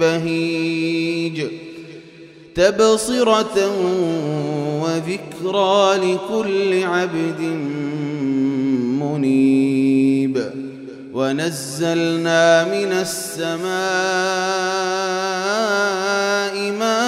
بهيج تبصرة وذكرى لكل عبد منيب ونزلنا من السماء ماء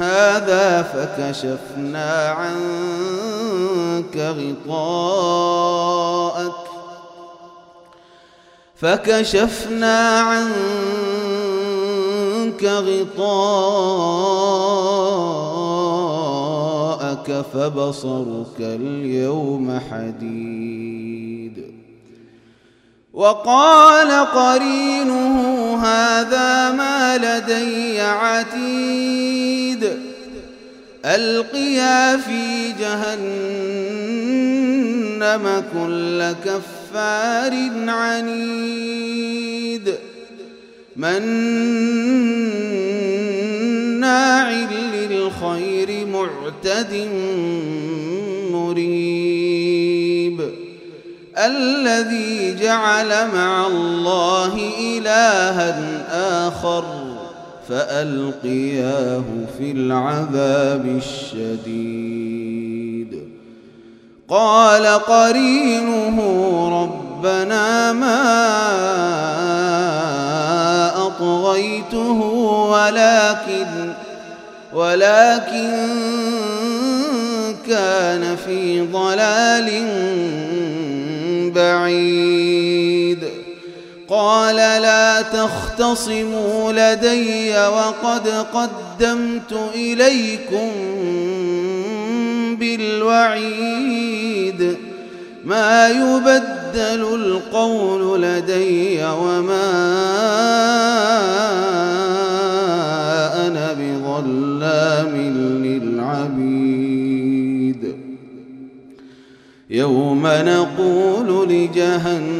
هذا فكشفنا عنك غطاءك. فكشفنا عنك غطاءك فبصرك اليوم حديد. وقال قرينه هذا ما لدي عتيد. ألقيا في جهنم كل كفار عنيد. مناع للخير معتد مريب. الذي جعل مع الله إلها آخر فألقياه في العذاب الشديد. قال قرينه ربنا ما أطغيته ولكن ولكن كان في ضلال بعيد. قال لا تختصموا لدي وقد قدمت إليكم بالوعيد. ما يبدل القول لدي وما أنا بظلام للعبيد. يوم نقول لجهنم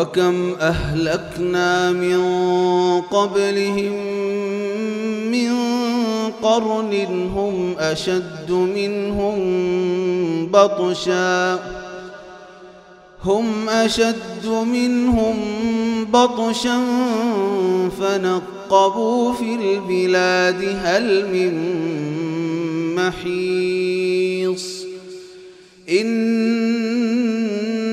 وكم أهلكنا من قبلهم من قرن هم أشد منهم بطشاً هم أشد منهم بطشا فنقبوا في البلاد هل من محيص إن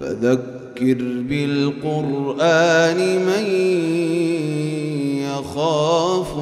فذكر بالقرآن من يخاف